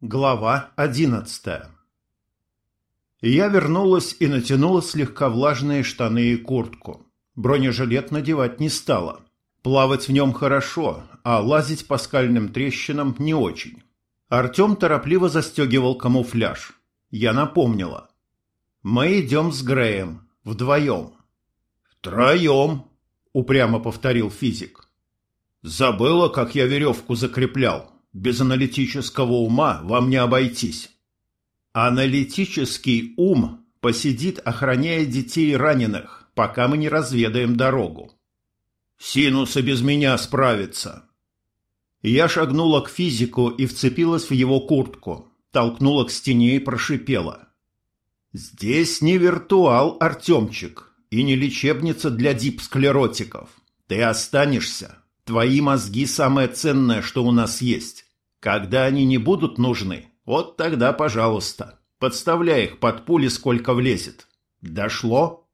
Глава одиннадцатая Я вернулась и натянула слегка влажные штаны и куртку. Бронежилет надевать не стала. Плавать в нем хорошо, а лазить по скальным трещинам не очень. Артем торопливо застегивал камуфляж. Я напомнила. «Мы идем с Греем. Вдвоем». «Втроем», — упрямо повторил физик. «Забыла, как я веревку закреплял. Без аналитического ума вам не обойтись». «Аналитический ум посидит, охраняя детей раненых, пока мы не разведаем дорогу». «Синусы без меня справится». Я шагнула к физику и вцепилась в его куртку, толкнула к стене и прошипела. «Здесь не виртуал, Артемчик, и не лечебница для дипсклеротиков. Ты останешься. Твои мозги самое ценное, что у нас есть. Когда они не будут нужны, вот тогда, пожалуйста, подставляй их под пули, сколько влезет. Дошло?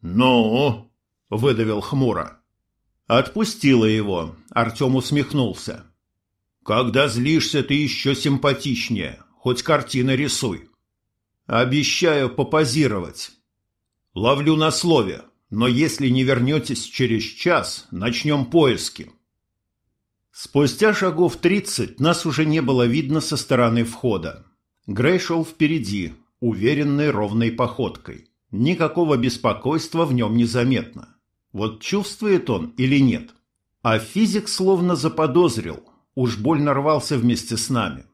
Ну, выдавил хмуро. Отпустила его. Артем усмехнулся. Когда злишься, ты еще симпатичнее. Хоть картины рисуй. Обещаю попозировать. Ловлю на слове, но если не вернетесь через час, начнем поиски. Спустя шагов тридцать нас уже не было видно со стороны входа. Грей шел впереди, уверенной ровной походкой. Никакого беспокойства в нем не заметно. Вот чувствует он или нет. А физик словно заподозрил, уж больно рвался вместе с нами.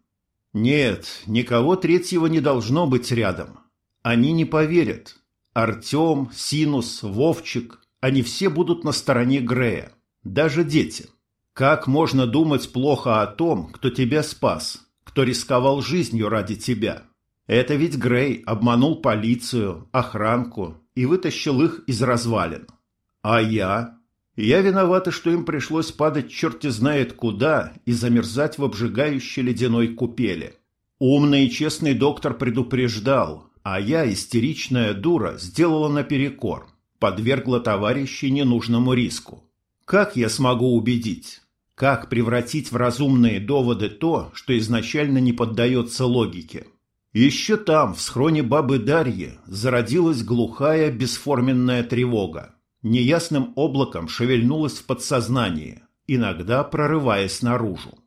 Нет, никого третьего не должно быть рядом. Они не поверят, Артем, Синус, Вовчик, они все будут на стороне Грея. Даже дети. Как можно думать плохо о том, кто тебя спас, кто рисковал жизнью ради тебя? Это ведь Грей обманул полицию, охранку и вытащил их из развалин. А я? Я виновата, что им пришлось падать черти знает куда и замерзать в обжигающей ледяной купели. Умный и честный доктор предупреждал, а я, истеричная дура, сделала наперекор, подвергла товарищей ненужному риску. Как я смогу убедить? Как превратить в разумные доводы то, что изначально не поддается логике? Еще там, в схроне бабы Дарьи, зародилась глухая бесформенная тревога. Неясным облаком шевельнулась в подсознании, иногда прорываясь наружу.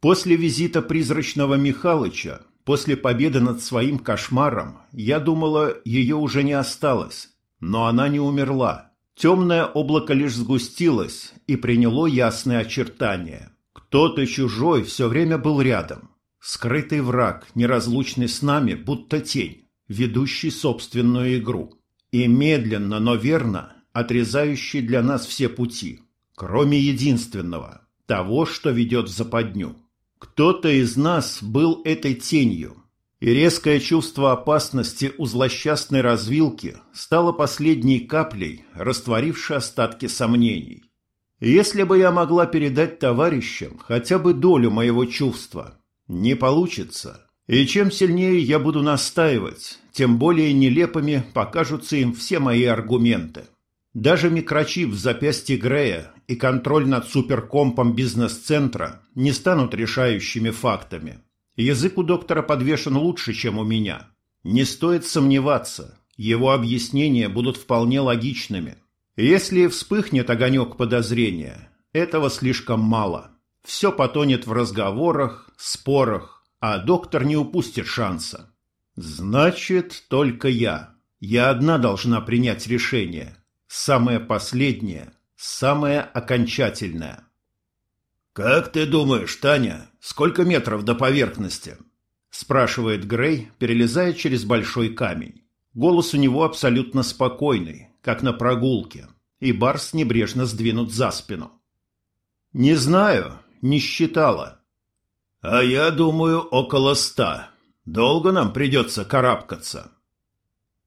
После визита призрачного Михалыча После победы над своим кошмаром я думала, ее уже не осталось. Но она не умерла. Темное облако лишь сгустилось и приняло ясные очертания. Кто-то чужой все время был рядом. Скрытый враг, неразлучный с нами, будто тень, ведущий собственную игру. И медленно, но верно отрезающий для нас все пути, кроме единственного, того, что ведет в западню. Кто-то из нас был этой тенью, и резкое чувство опасности у злосчастной развилки стало последней каплей, растворившей остатки сомнений. Если бы я могла передать товарищам хотя бы долю моего чувства, не получится. И чем сильнее я буду настаивать, тем более нелепыми покажутся им все мои аргументы. Даже микрочип в запястье Грея и контроль над суперкомпом бизнес-центра не станут решающими фактами. Язык у доктора подвешен лучше, чем у меня. Не стоит сомневаться, его объяснения будут вполне логичными. Если вспыхнет огонек подозрения, этого слишком мало. Все потонет в разговорах, спорах, а доктор не упустит шанса. Значит, только я. Я одна должна принять решение. Самое последнее, самое окончательное. «Как ты думаешь, Таня, сколько метров до поверхности?» спрашивает Грей, перелезая через большой камень. Голос у него абсолютно спокойный, как на прогулке, и Барс небрежно сдвинут за спину. «Не знаю, не считала». «А я думаю, около ста. Долго нам придется карабкаться?»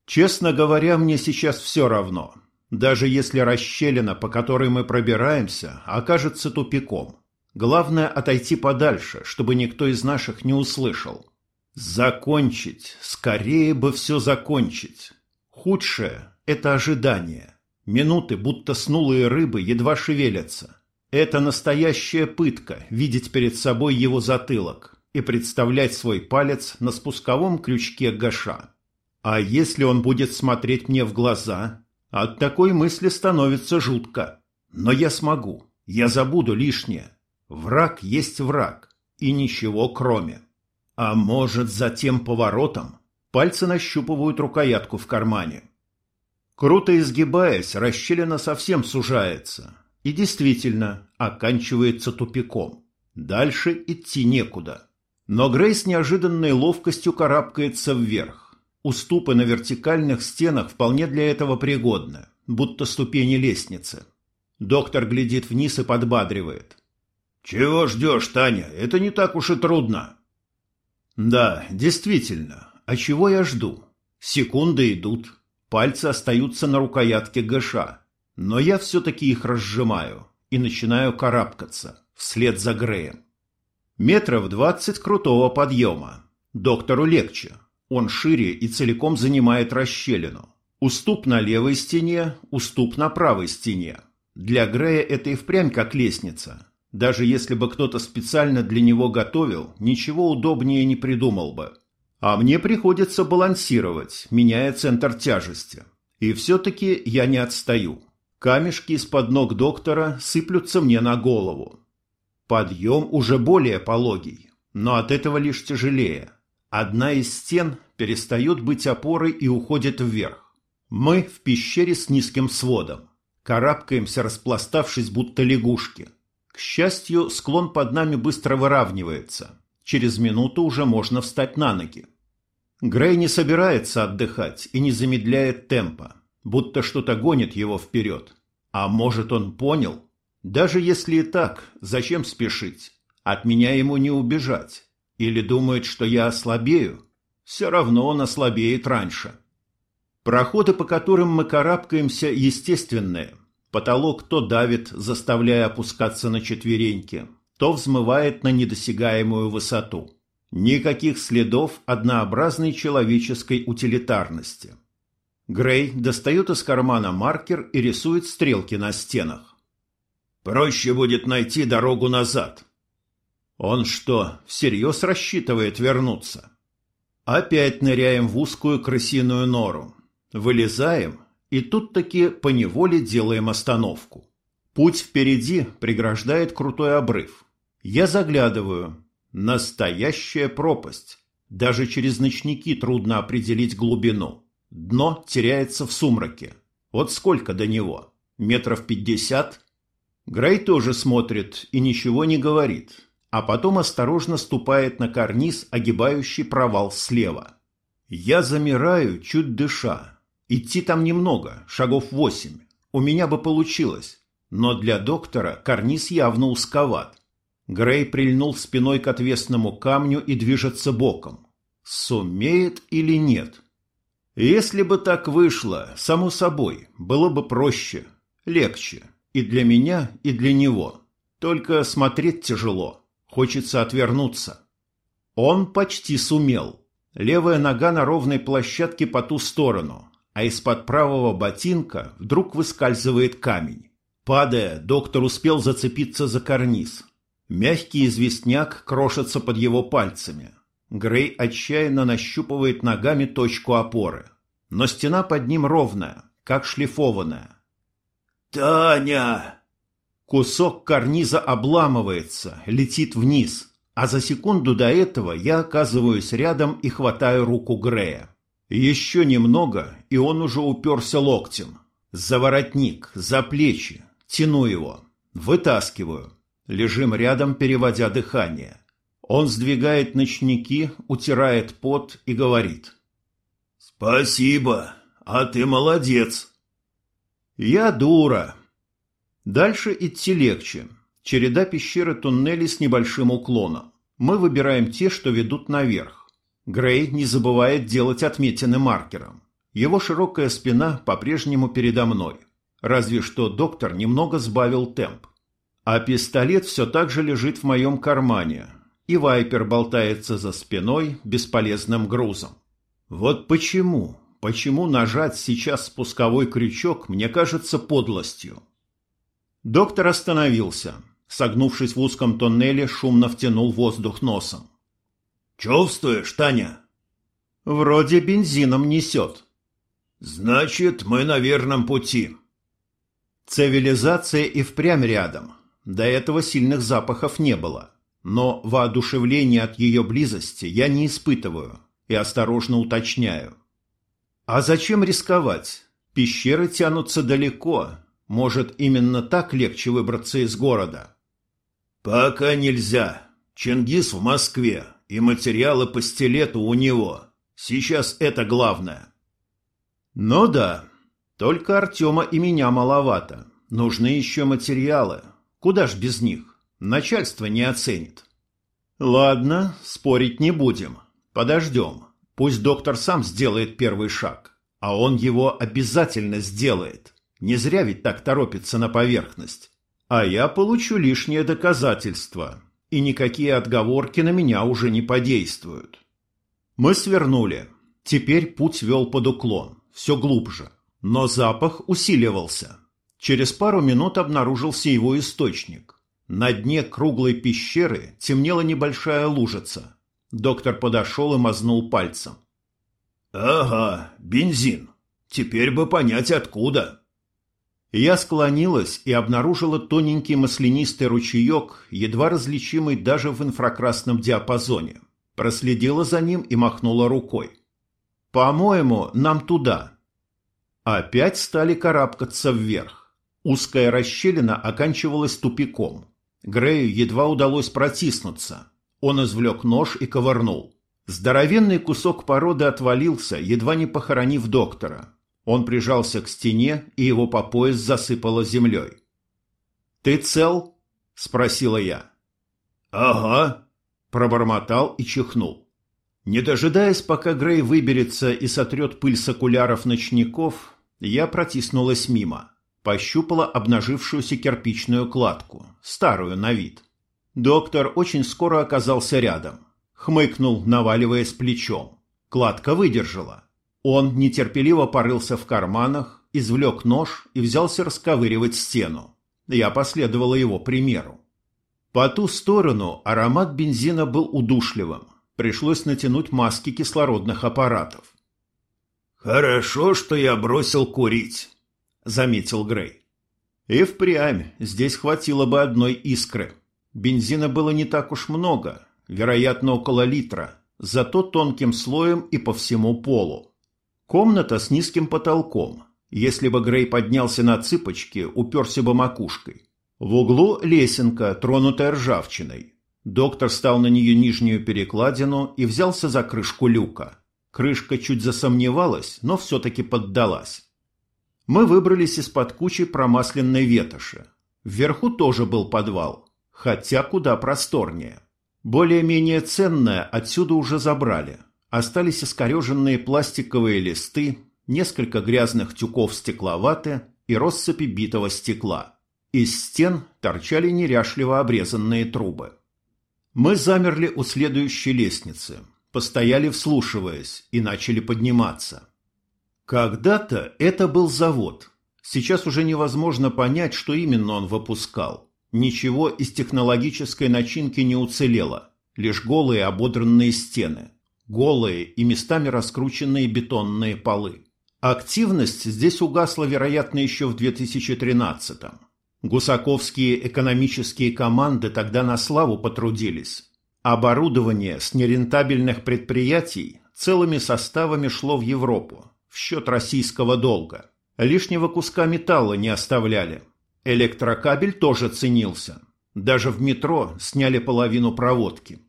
«Честно говоря, мне сейчас все равно. Даже если расщелина, по которой мы пробираемся, окажется тупиком. Главное отойти подальше, чтобы никто из наших не услышал. Закончить, скорее бы все закончить. Худшее – это ожидание. Минуты, будто снулые рыбы, едва шевелятся. Это настоящая пытка – видеть перед собой его затылок. и представлять свой палец на спусковом крючке Гаша. А если он будет смотреть мне в глаза, от такой мысли становится жутко. Но я смогу, я забуду лишнее. Враг есть враг, и ничего кроме. А может, за тем поворотом пальцы нащупывают рукоятку в кармане. Круто изгибаясь, расщелина совсем сужается и действительно оканчивается тупиком. Дальше идти некуда. Но Грей с неожиданной ловкостью карабкается вверх. Уступы на вертикальных стенах вполне для этого пригодны, будто ступени лестницы. Доктор глядит вниз и подбадривает. «Чего ждешь, Таня? Это не так уж и трудно». «Да, действительно. А чего я жду? Секунды идут. Пальцы остаются на рукоятке ГШ. Но я все-таки их разжимаю и начинаю карабкаться вслед за Греем. Метров двадцать крутого подъема. Доктору легче. Он шире и целиком занимает расщелину. Уступ на левой стене, уступ на правой стене. Для Грея это и впрямь как лестница. Даже если бы кто-то специально для него готовил, ничего удобнее не придумал бы. А мне приходится балансировать, меняя центр тяжести. И все-таки я не отстаю. Камешки из-под ног доктора сыплются мне на голову. Подъем уже более пологий, но от этого лишь тяжелее. Одна из стен перестает быть опорой и уходит вверх. Мы в пещере с низким сводом. Карабкаемся, распластавшись, будто лягушки. Счастью, склон под нами быстро выравнивается. Через минуту уже можно встать на ноги. Грей не собирается отдыхать и не замедляет темпа, будто что-то гонит его вперед. А может, он понял? Даже если и так, зачем спешить? От меня ему не убежать. Или думает, что я ослабею? Все равно он ослабеет раньше. Проходы, по которым мы карабкаемся, естественные. Потолок то давит, заставляя опускаться на четвереньки, то взмывает на недосягаемую высоту. Никаких следов однообразной человеческой утилитарности. Грей достает из кармана маркер и рисует стрелки на стенах. «Проще будет найти дорогу назад», он что, всерьез рассчитывает вернуться? Опять ныряем в узкую крысиную нору. Вылезаем, и тут-таки поневоле делаем остановку. Путь впереди преграждает крутой обрыв. Я заглядываю. Настоящая пропасть. Даже через ночники трудно определить глубину. Дно теряется в сумраке. Вот сколько до него? Метров пятьдесят? Грей тоже смотрит и ничего не говорит а потом осторожно ступает на карниз, огибающий провал слева. Я замираю, чуть дыша. Идти там немного, шагов восемь. У меня бы получилось. Но для доктора карниз явно узковат. Грей прильнул спиной к отвесному камню и движется боком. Сумеет или нет? Если бы так вышло, само собой, было бы проще, легче. И для меня, и для него. Только смотреть тяжело. Хочется отвернуться. Он почти сумел. Левая нога на ровной площадке по ту сторону, а из-под правого ботинка вдруг выскальзывает камень. Падая, доктор успел зацепиться за карниз. Мягкий известняк крошится под его пальцами. Грей отчаянно нащупывает ногами точку опоры. Но стена под ним ровная, как шлифованная. «Таня!» Кусок карниза обламывается, летит вниз, а за секунду до этого я оказываюсь рядом и хватаю руку Грея. Еще немного, и он уже уперся локтем. За воротник, за плечи, тяну его, вытаскиваю. Лежим рядом, переводя дыхание. Он сдвигает ночники, утирает пот и говорит. «Спасибо, а ты молодец». «Я дура», Дальше идти легче. Череда пещеры туннелей с небольшим уклоном. Мы выбираем те, что ведут наверх. Грей не забывает делать отметины маркером. Его широкая спина по-прежнему передо мной. Разве что доктор немного сбавил темп. А пистолет все так же лежит в моем кармане. И вайпер болтается за спиной бесполезным грузом. Вот почему, почему нажать сейчас спусковой крючок мне кажется подлостью. Доктор остановился. Согнувшись в узком тоннеле, шумно втянул воздух носом. Чувствуешь, Таня?» «Вроде бензином несет». «Значит, мы на верном пути». Цивилизация и впрямь рядом. До этого сильных запахов не было. Но воодушевление от ее близости я не испытываю и осторожно уточняю. А зачем рисковать? Пещеры тянутся далеко. Может, именно так легче выбраться из города? Пока нельзя. Чингис в Москве, и материалы по стилету у него. Сейчас это главное. Ну да, только Артема и меня маловато. Нужны еще материалы. Куда ж без них? Начальство не оценит. Ладно, спорить не будем. Подождем. Пусть доктор сам сделает первый шаг. А он его обязательно сделает. Не зря ведь так торопится на поверхность. А я получу лишнее доказательство. И никакие отговорки на меня уже не подействуют. Мы свернули. Теперь путь вел под уклон. Все глубже. Но запах усиливался. Через пару минут обнаружился его источник. На дне круглой пещеры темнела небольшая лужица. Доктор подошел и мазнул пальцем. «Ага, бензин. Теперь бы понять, откуда». Я склонилась и обнаружила тоненький маслянистый ручеек, едва различимый даже в инфракрасном диапазоне. Проследила за ним и махнула рукой. «По-моему, нам туда». Опять стали карабкаться вверх. Узкая расщелина оканчивалась тупиком. Грею едва удалось протиснуться. Он извлек нож и ковырнул. Здоровенный кусок породы отвалился, едва не похоронив доктора. Он прижался к стене, и его по пояс засыпало землей. «Ты цел?» – спросила я. «Ага», – пробормотал и чихнул. Не дожидаясь, пока Грей выберется и сотрет пыль с окуляров ночников, я протиснулась мимо пощупала обнажившуюся кирпичную кладку, старую на вид. Доктор очень скоро оказался рядом. Хмыкнул, наваливаясь плечом. Кладка выдержала. Он нетерпеливо порылся в карманах, извлек нож и взялся расковыривать стену. Я последовала его примеру. По ту сторону аромат бензина был удушливым. Пришлось натянуть маски кислородных аппаратов. «Хорошо, что я бросил курить», — заметил Грей. И впрямь здесь хватило бы одной искры. Бензина было не так уж много, вероятно, около литра, зато тонким слоем и по всему полу. Комната с низким потолком. Если бы Грей поднялся на цыпочки, уперся бы макушкой. В углу лесенка, тронутая ржавчиной. Доктор стал на нее нижнюю перекладину и взялся за крышку люка. Крышка чуть засомневалась, но все-таки поддалась. Мы выбрались из-под кучи промасленной ветоши. Вверху тоже был подвал, хотя куда просторнее. Более-менее ценное отсюда уже забрали. Остались искореженные пластиковые листы, несколько грязных тюков стекловаты и россыпи битого стекла. Из стен торчали неряшливо обрезанные трубы. Мы замерли у следующей лестницы, постояли вслушиваясь и начали подниматься. Когда-то это был завод. Сейчас уже невозможно понять, что именно он выпускал. Ничего из технологической начинки не уцелело. Лишь голые ободранные стены. Голые и местами раскрученные бетонные полы. Активность здесь угасла, вероятно, еще в 2013-м. Гусаковские экономические команды тогда на славу потрудились. Оборудование с нерентабельных предприятий целыми составами шло в Европу в счет российского долга. Лишнего куска металла не оставляли. Электрокабель тоже ценился. Даже в метро сняли половину проводки.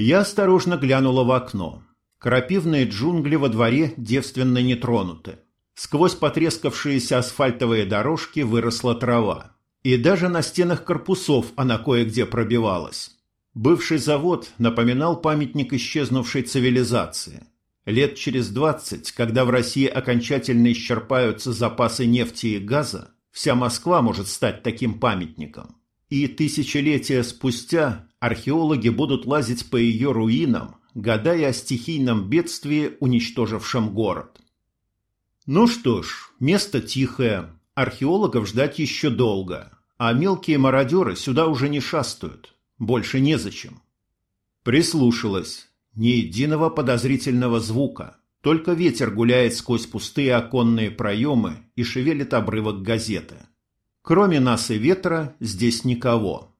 Я осторожно глянула в окно. Крапивные джунгли во дворе девственно не тронуты. Сквозь потрескавшиеся асфальтовые дорожки выросла трава. И даже на стенах корпусов она кое-где пробивалась. Бывший завод напоминал памятник исчезнувшей цивилизации – Лет через двадцать, когда в России окончательно исчерпаются запасы нефти и газа, вся Москва может стать таким памятником. И тысячелетия спустя археологи будут лазить по ее руинам, гадая о стихийном бедствии, уничтожившем город. Ну что ж, место тихое, археологов ждать еще долго, а мелкие мародеры сюда уже не шастают, больше незачем. Прислушалась Ни единого подозрительного звука. Только ветер гуляет сквозь пустые оконные проемы и шевелит обрывок газеты. Кроме нас и ветра здесь никого.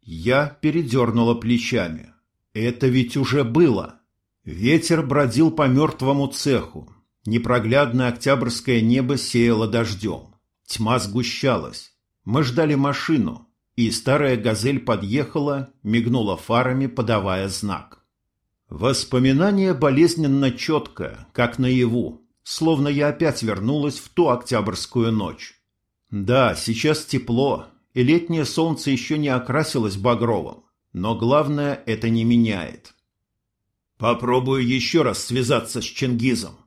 Я передернула плечами. Это ведь уже было. Ветер бродил по мертвому цеху. Непроглядное октябрьское небо сеяло дождем. Тьма сгущалась. Мы ждали машину, и старая газель подъехала, мигнула фарами, подавая знак. Воспоминание болезненно четкое, как наяву, словно я опять вернулась в ту октябрьскую ночь. Да, сейчас тепло, и летнее солнце еще не окрасилось багровым, но главное это не меняет. Попробую еще раз связаться с Чингизом.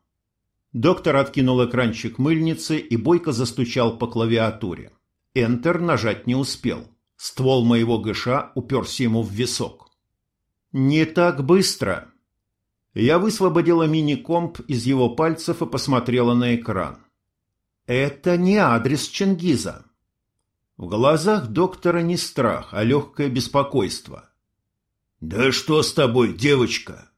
Доктор откинул экранчик мыльницы и бойко застучал по клавиатуре. Энтер нажать не успел. Ствол моего ГШ уперся ему в висок. «Не так быстро!» Я высвободила мини-комп из его пальцев и посмотрела на экран. «Это не адрес Чингиза». В глазах доктора не страх, а легкое беспокойство. «Да что с тобой, девочка?»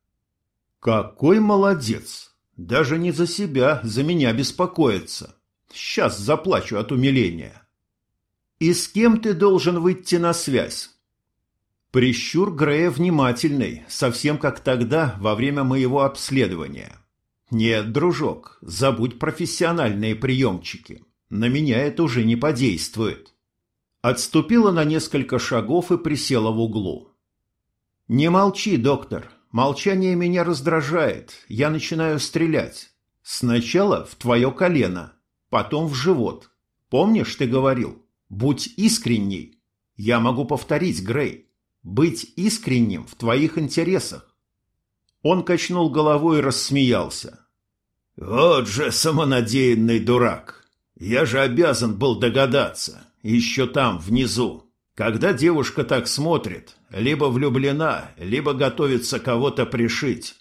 «Какой молодец! Даже не за себя, за меня беспокоится. Сейчас заплачу от умиления». «И с кем ты должен выйти на связь?» Прищур Грея внимательный, совсем как тогда, во время моего обследования. Нет, дружок, забудь профессиональные приемчики. На меня это уже не подействует. Отступила на несколько шагов и присела в углу. Не молчи, доктор. Молчание меня раздражает. Я начинаю стрелять. Сначала в твое колено, потом в живот. Помнишь, ты говорил? Будь искренней. Я могу повторить, Грей быть искренним в твоих интересах. Он качнул головой и рассмеялся. Вот же самонадеянный дурак. Я же обязан был догадаться, еще там, внизу. Когда девушка так смотрит, либо влюблена, либо готовится кого-то пришить.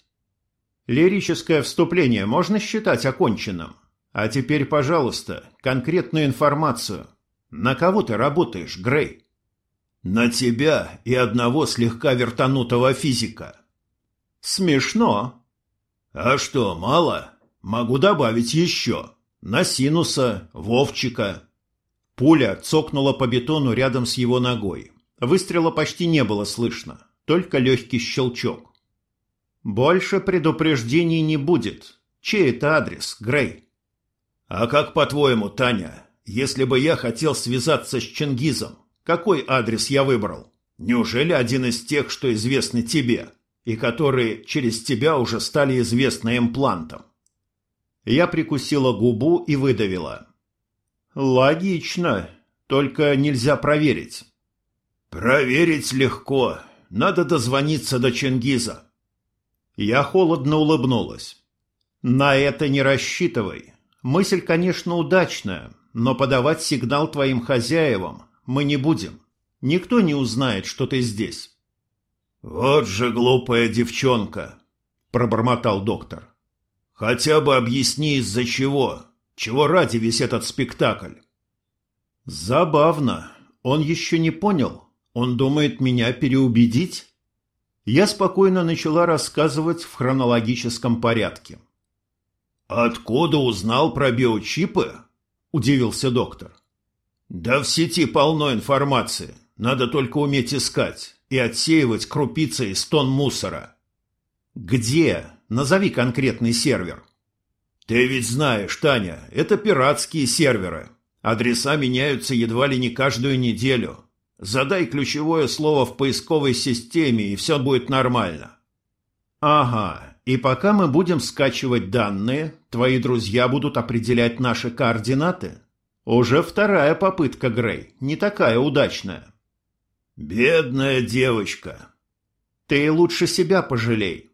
Лирическое вступление можно считать оконченным? А теперь, пожалуйста, конкретную информацию. На кого ты работаешь, Грей? На тебя и одного слегка вертанутого физика. Смешно. А что, мало? Могу добавить еще. На синуса, Вовчика. Пуля цокнула по бетону рядом с его ногой. Выстрела почти не было слышно, только легкий щелчок. Больше предупреждений не будет. Чей это адрес, Грей? А как по-твоему, Таня, если бы я хотел связаться с Чингизом, какой адрес я выбрал? Неужели один из тех, что известны тебе, и которые через тебя уже стали известны имплантом? Я прикусила губу и выдавила. Логично, только нельзя проверить. Проверить легко. Надо дозвониться до Чингиза. Я холодно улыбнулась. На это не рассчитывай. Мысль, конечно, удачная, но подавать сигнал твоим хозяевам мы не будем. Никто не узнает, что ты здесь». «Вот же глупая девчонка!» – пробормотал доктор. «Хотя бы объясни, из-за чего. Чего ради весь этот спектакль?» «Забавно. Он еще не понял. Он думает меня переубедить?» Я спокойно начала рассказывать в хронологическом порядке. «Откуда узнал про биочипы?» – удивился доктор. Да в сети полно информации. Надо только уметь искать и отсеивать крупицы из тон мусора. Где? Назови конкретный сервер. Ты ведь знаешь, Таня, это пиратские серверы. Адреса меняются едва ли не каждую неделю. Задай ключевое слово в поисковой системе, и все будет нормально. Ага, и пока мы будем скачивать данные, твои друзья будут определять наши координаты? Уже вторая попытка, Грей, не такая удачная. Бедная девочка. Ты лучше себя пожалей.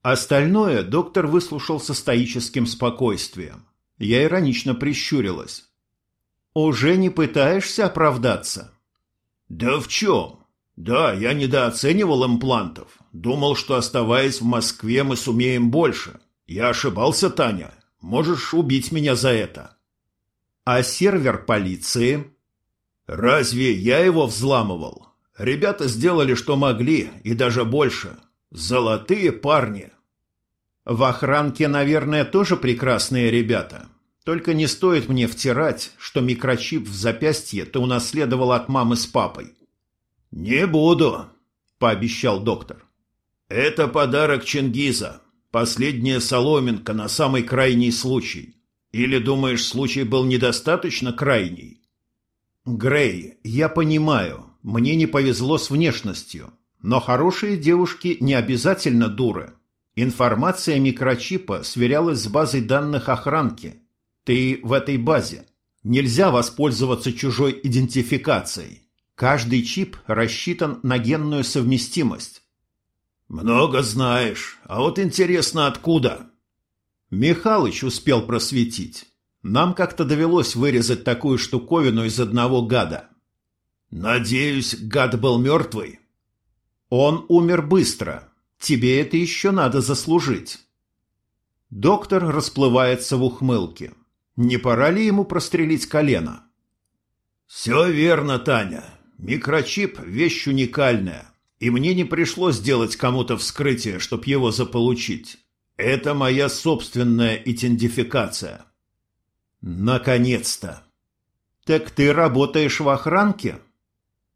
Остальное доктор выслушал со стоическим спокойствием. Я иронично прищурилась. Уже не пытаешься оправдаться? Да в чем? Да, я недооценивал имплантов. Думал, что оставаясь в Москве, мы сумеем больше. Я ошибался, Таня. Можешь убить меня за это. А сервер полиции? Разве я его взламывал? Ребята сделали, что могли, и даже больше. Золотые парни. В охранке, наверное, тоже прекрасные ребята. Только не стоит мне втирать, что микрочип в запястье ты унаследовал от мамы с папой. «Не буду», — пообещал доктор. «Это подарок Чингиза. Последняя соломинка на самый крайний случай. Или думаешь, случай был недостаточно крайний?» «Грей, я понимаю, мне не повезло с внешностью, но хорошие девушки не обязательно дуры. Информация микрочипа сверялась с базой данных охранки. Ты в этой базе. Нельзя воспользоваться чужой идентификацией. Каждый чип рассчитан на генную совместимость. Много знаешь. А вот интересно, откуда? Михалыч успел просветить. Нам как-то довелось вырезать такую штуковину из одного гада. Надеюсь, гад был мертвый? Он умер быстро. Тебе это еще надо заслужить. Доктор расплывается в ухмылке. Не пора ли ему прострелить колено? «Все верно, Таня. Микрочип – вещь уникальная, и мне не пришлось делать кому-то вскрытие, чтобы его заполучить. Это моя собственная идентификация». «Наконец-то!» «Так ты работаешь в охранке?»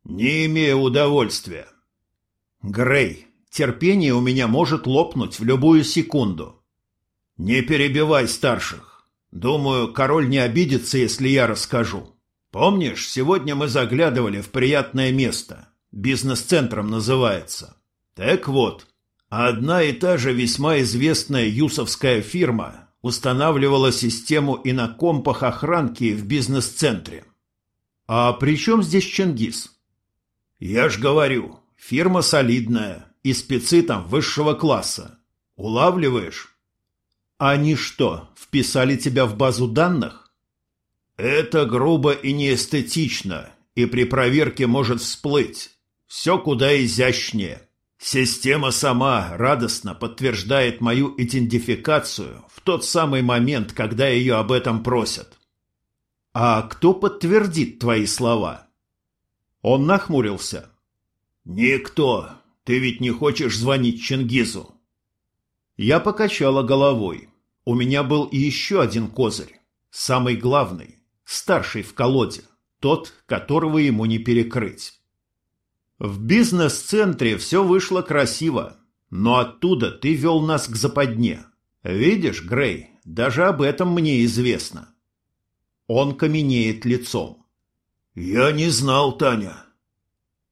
«Не имею удовольствия». «Грей, терпение у меня может лопнуть в любую секунду». «Не перебивай старших. Думаю, король не обидится, если я расскажу». Помнишь, сегодня мы заглядывали в приятное место. Бизнес-центром называется. Так вот, одна и та же весьма известная юсовская фирма устанавливала систему и на компах охранки в бизнес-центре. А при чем здесь Чингис? Я ж говорю, фирма солидная и спецы там высшего класса. Улавливаешь? Они что, вписали тебя в базу данных? Это грубо и неэстетично, и при проверке может всплыть. Все куда изящнее. Система сама радостно подтверждает мою идентификацию в тот самый момент, когда ее об этом просят. А кто подтвердит твои слова? Он нахмурился. Никто. Ты ведь не хочешь звонить Чингизу. Я покачала головой. У меня был и еще один козырь. Самый главный старший в колоде, тот, которого ему не перекрыть. В бизнес-центре все вышло красиво, но оттуда ты вел нас к западне. Видишь, Грей, даже об этом мне известно. Он каменеет лицом. Я не знал, Таня.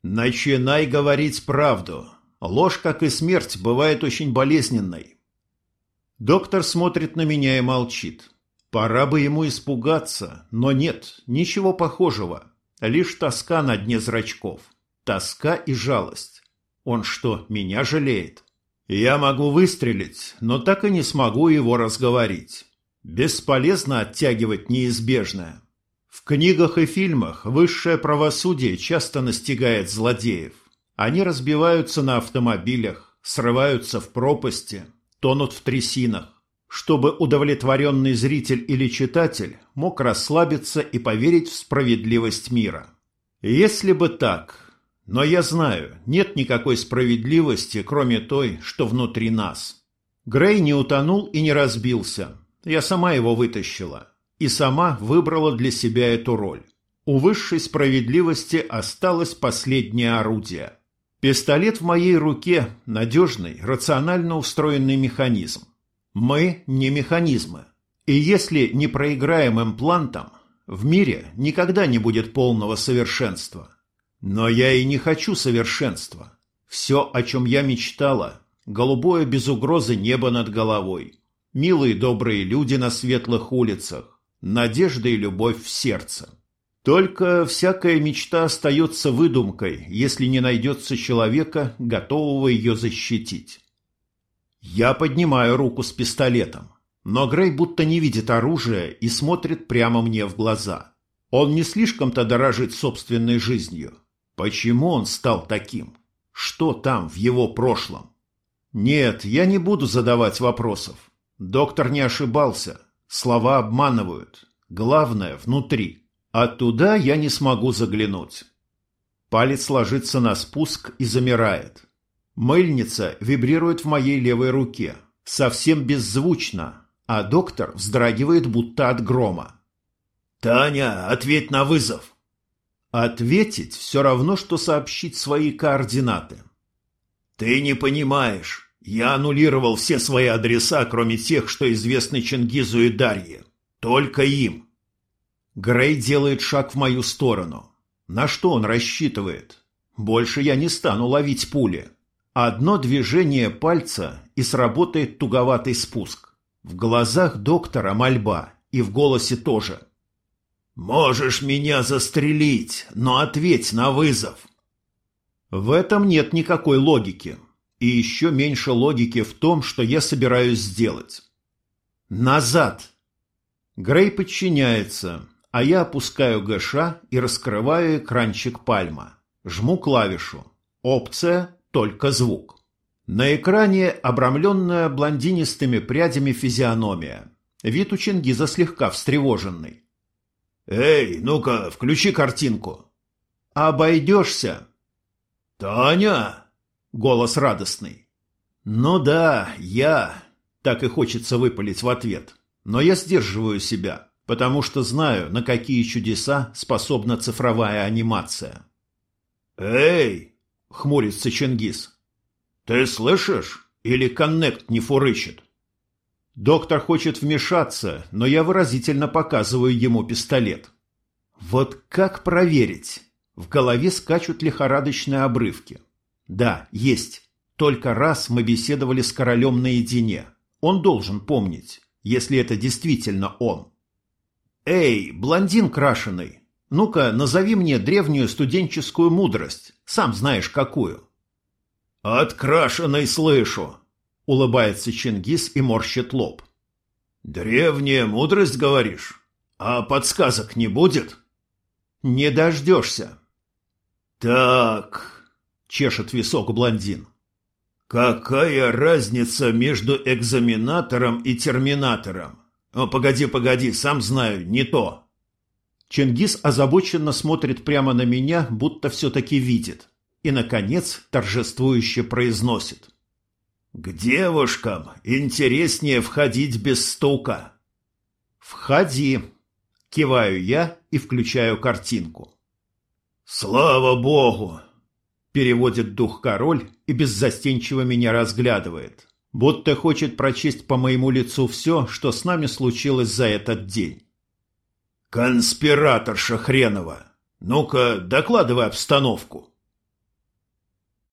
Начинай говорить правду. Ложь, как и смерть, бывает очень болезненной. Доктор смотрит на меня и молчит. Пора бы ему испугаться, но нет, ничего похожего. Лишь тоска на дне зрачков. Тоска и жалость. Он что, меня жалеет? Я могу выстрелить, но так и не смогу его разговорить. Бесполезно оттягивать неизбежное. В книгах и фильмах высшее правосудие часто настигает злодеев. Они разбиваются на автомобилях, срываются в пропасти, тонут в трясинах чтобы удовлетворенный зритель или читатель мог расслабиться и поверить в справедливость мира. Если бы так, но я знаю, нет никакой справедливости, кроме той, что внутри нас. Грей не утонул и не разбился. Я сама его вытащила. И сама выбрала для себя эту роль. У высшей справедливости осталось последнее орудие. Пистолет в моей руке – надежный, рационально устроенный механизм. Мы не механизмы. И если не проиграем имплантом, в мире никогда не будет полного совершенства. Но я и не хочу совершенства. Все, о чем я мечтала, голубое без угрозы небо над головой, милые добрые люди на светлых улицах, надежда и любовь в сердце. Только всякая мечта остается выдумкой, если не найдется человека, готового ее защитить. Я поднимаю руку с пистолетом, но Грей будто не видит оружия и смотрит прямо мне в глаза. Он не слишком-то дорожит собственной жизнью. Почему он стал таким? Что там в его прошлом? Нет, я не буду задавать вопросов. Доктор не ошибался. Слова обманывают. Главное – внутри. А туда я не смогу заглянуть. Палец ложится на спуск и замирает. Мыльница вибрирует в моей левой руке, совсем беззвучно, а доктор вздрагивает будто от грома. «Таня, ответь на вызов!» Ответить все равно, что сообщить свои координаты. «Ты не понимаешь. Я аннулировал все свои адреса, кроме тех, что известны Чингизу и Дарье. Только им». Грей делает шаг в мою сторону. На что он рассчитывает? Больше я не стану ловить пули. Одно движение пальца, и сработает туговатый спуск. В глазах доктора мольба, и в голосе тоже. «Можешь меня застрелить, но ответь на вызов!» В этом нет никакой логики. И еще меньше логики в том, что я собираюсь сделать. «Назад!» Грей подчиняется, а я опускаю ГШ и раскрываю экранчик пальма. Жму клавишу. Опция «Только звук». На экране обрамленная блондинистыми прядями физиономия. Вид у Чингиза слегка встревоженный. «Эй, ну-ка, включи картинку». «Обойдешься». «Таня!» — голос радостный. «Ну да, я...» — так и хочется выпалить в ответ. Но я сдерживаю себя, потому что знаю, на какие чудеса способна цифровая анимация. «Эй!» — хмурится Чингис. «Ты слышишь? Или коннект не фурычит?» Доктор хочет вмешаться, но я выразительно показываю ему пистолет. Вот как проверить? В голове скачут лихорадочные обрывки. Да, есть. Только раз мы беседовали с королем наедине. Он должен помнить, если это действительно он. «Эй, блондин крашеный, ну-ка назови мне древнюю студенческую мудрость, сам знаешь какую». «От крашеной слышу», Улыбается Чингис и морщит лоб. «Древняя мудрость, говоришь? А подсказок не будет?» «Не дождешься». «Так...» — чешет висок блондин. «Какая разница между экзаменатором и терминатором? О, погоди, погоди, сам знаю, не то». Чингис озабоченно смотрит прямо на меня, будто все-таки видит. И, наконец, торжествующе произносит. К девушкам интереснее входить без стука. Входи. Киваю я и включаю картинку. Слава богу! Переводит дух король и беззастенчиво меня разглядывает, будто хочет прочесть по моему лицу все, что с нами случилось за этот день. Конспираторша хренова! Ну-ка, докладывай обстановку.